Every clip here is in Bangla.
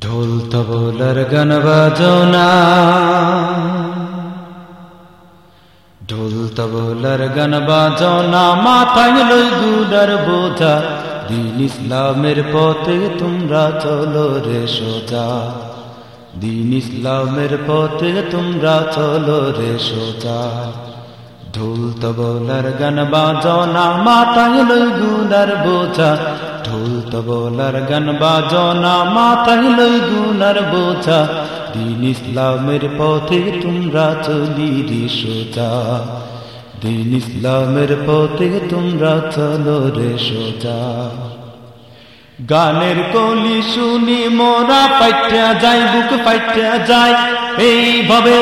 ঢোল তবলার গান বাজনা। ঢোল তবলার গান বাজনা, মাথায় লই গুলার বোঝা। দিন ইসলামের পথে তোমরা চলো রে সোজা। দিন ইসলামের পথে তোমরা চলো রে সোজা। ঢোল তবলার গান বাজনা, মাথায় লই গুনার বোঝা। ঢোল তবলার গান বাজনা, মাথায় লই গুনার বোঝা। দিন ইসলামের পথে তোমরা চলি রে সোজা। দিন ইসলামের পথে তোমরা চলো রে সোজা। গানের কলি শুনি, মোরা পাইটা যাই, বুক পাইটা যায় এইভাবে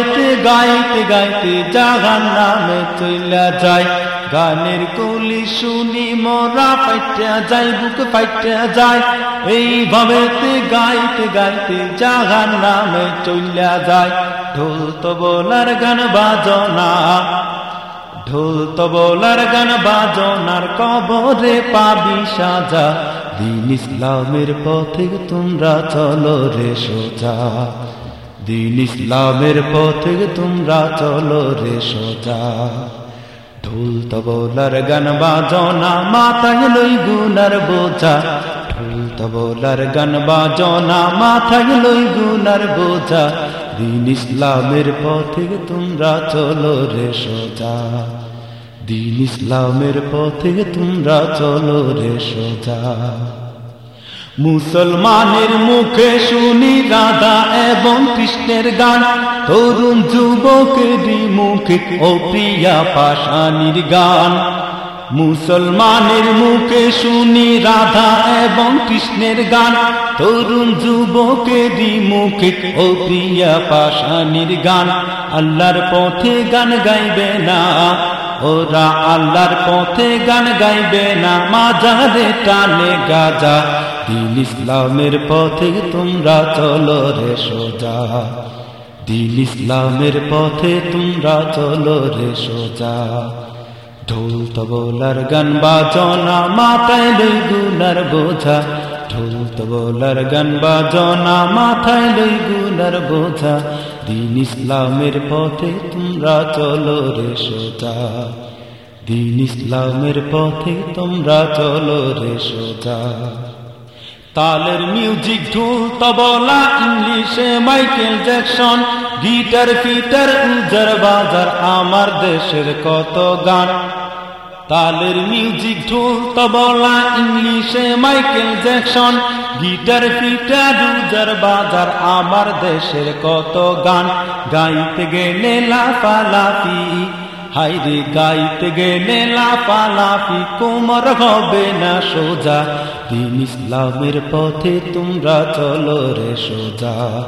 গাইতে গাইতে জাগান নামে চইলা যায় গানের কলি শুনি, মোরা পাইটা যাই, বুক পাইটা যায় এইভাবে গাইতে গাইতে জাগান নামে চইলা যায় ঢোল তো বলার গান বাজনা, ঢোল তবলার গান বাজনার কবরে পাবি সাজা। দিন ইসলামের পথে তোমরা চলো রে সোজা। দিন ইসলামের পথে তোমরা চলো রে সোজা। ঢোল তবলার গান বাজনা, মাথায় লই গুনার বোঝা। ঢোল তবলার গান বাজনা, মাথায় লই গুনার বোঝা। দিন ইসলামের পথে তোমরা চলো রে সোজা। দিন ইসলামের পথে তোমরা চলো রে সোজা। মুসলমানের মুখে শুনি রাধা এবং কৃষ্ণের গান। তরুণ যুবকের মুখে ও প্রিয়া পাশানির গান। মুসলমানের মুখে শুনি রাধা এবং কৃষ্ণের গান। তরুণ যুবকের মুখে ও প্রিয়া পাশানির গান। আল্লাহর পথে গান গাইবে না। ওরা আল্লাহর পথে গান গাইবে না, মাজারে টানে গাজা। দিন ইসলামের পথে তোমরা চলো রে সোজা। দিন ইসলামের পথে তোমরা চলো রে সোজা। ঢোল তবলার গান বাজনা মাথায় লই গুনার বোঝা। ঢোল তবলার গান বাজনা মাথায় লই গুনার বোঝা। দিন ইসলামের পথে তোমরা চলো রে সোজা। দিন ইসলামের পথে তোমরা চলো রে সোজা। তালের মিউজিক ঢোল, তবলা, ইংলিশে মাইকেল জ্যাকসন। গিটার, ফিটার, উজার, বাজার, আমার দেশের কত গান। তালের মিউজিক ঢোল, তবলা, ইংলিশে মাইকেল জ্যাকসন, গিটার ফিটার উজার বাজার, আমার দেশের কত গান। গাইতে গেলে লাফালাফি হাইরে গাইতে গেলে লাফালাফি, কোমর হবে না সোজা। দিন ইসলামের পথে তোমরা চলো রে সোজা।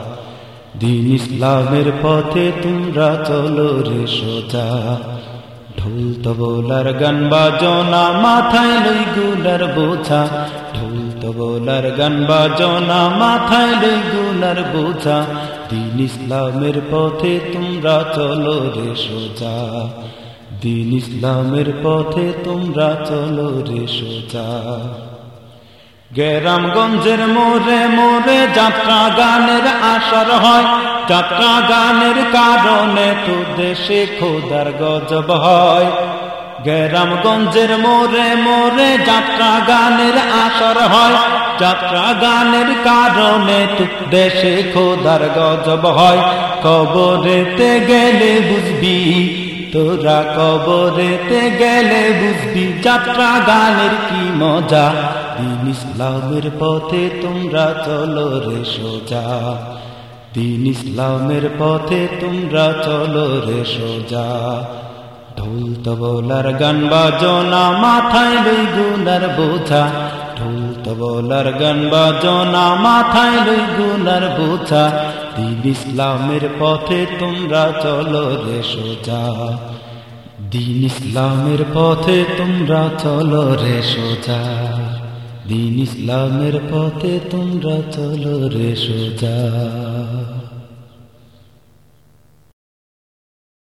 দিন ইসলামের পথে তোমরা চলো রে সোজা। ঢোল তবলার গান বাজনা, মাথায় লই গুলার বোঝা। ঢোল তবলার গান বাজনা, মাথায় লই গুলার বোঝা। দিন ইসলামের পথে তোমরা চলো রে সোজা। দিন ইসলামের পথে তোমরা চলো রে সোজা। গেরামগঞ্জের মোরে মোরে যাত্রা গানের আসর হয়। যাত্রা গানের কারণে তো দেশে খোদার গজব হয়। গেরামগঞ্জের মোরে মোরে যাত্রা গানের আসর হয়। যাত্রা গানের কারণে তো দেশে খোদার গজব হয়। কবরেতে গেলে বুঝবি, তোরা কবরেতে গেলে বুঝবি যাত্রা গানের কি মজা। দিন ইসলামের পথে তোমরা চলো রে সোজা। দিন ইসলামের পথে তোমরা চলো রে সোজা। ঢোল তবলার গান বাজনা, মাথায় লই গুনার বোঝা। ঢোল তবলার গান বাজনা, মাথায় লই গুনার বোঝা। দিন ইসলামের পথে তোমরা চলো রে সোজা। দিন ইসলামের পথে তোমরা চলো রে সোজা। দিন ইসলামের পথে তোমরা চলো রে সোজা।